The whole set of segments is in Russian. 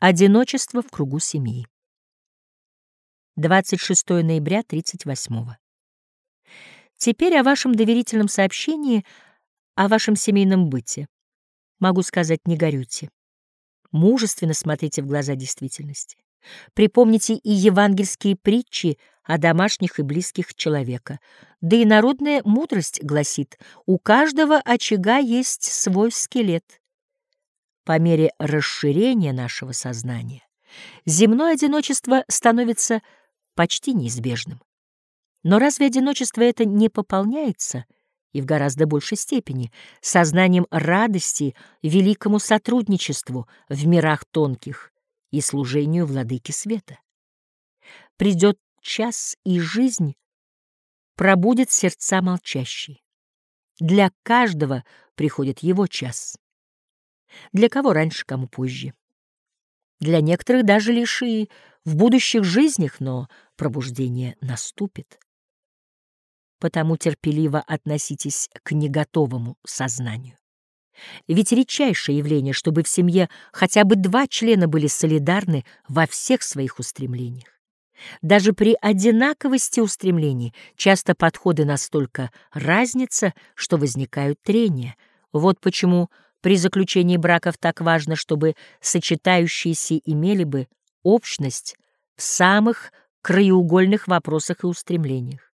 Одиночество в кругу семьи. 26 ноября 38 Теперь о вашем доверительном сообщении, о вашем семейном быте. Могу сказать, не горюйте. Мужественно смотрите в глаза действительности. Припомните и евангельские притчи о домашних и близких человека. Да и народная мудрость гласит, у каждого очага есть свой скелет по мере расширения нашего сознания, земное одиночество становится почти неизбежным. Но разве одиночество это не пополняется, и в гораздо большей степени, сознанием радости великому сотрудничеству в мирах тонких и служению владыки света? Придет час, и жизнь пробудет сердца молчащие. Для каждого приходит его час. Для кого раньше, кому позже. Для некоторых даже лишь и в будущих жизнях, но пробуждение наступит. Потому терпеливо относитесь к неготовому сознанию. Ведь редчайшее явление, чтобы в семье хотя бы два члена были солидарны во всех своих устремлениях. Даже при одинаковости устремлений часто подходы настолько разнятся, что возникают трения. Вот почему при заключении браков так важно, чтобы сочетающиеся имели бы общность в самых краеугольных вопросах и устремлениях.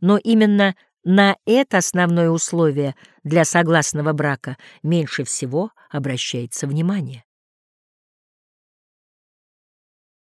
Но именно на это основное условие для согласного брака меньше всего обращается внимание.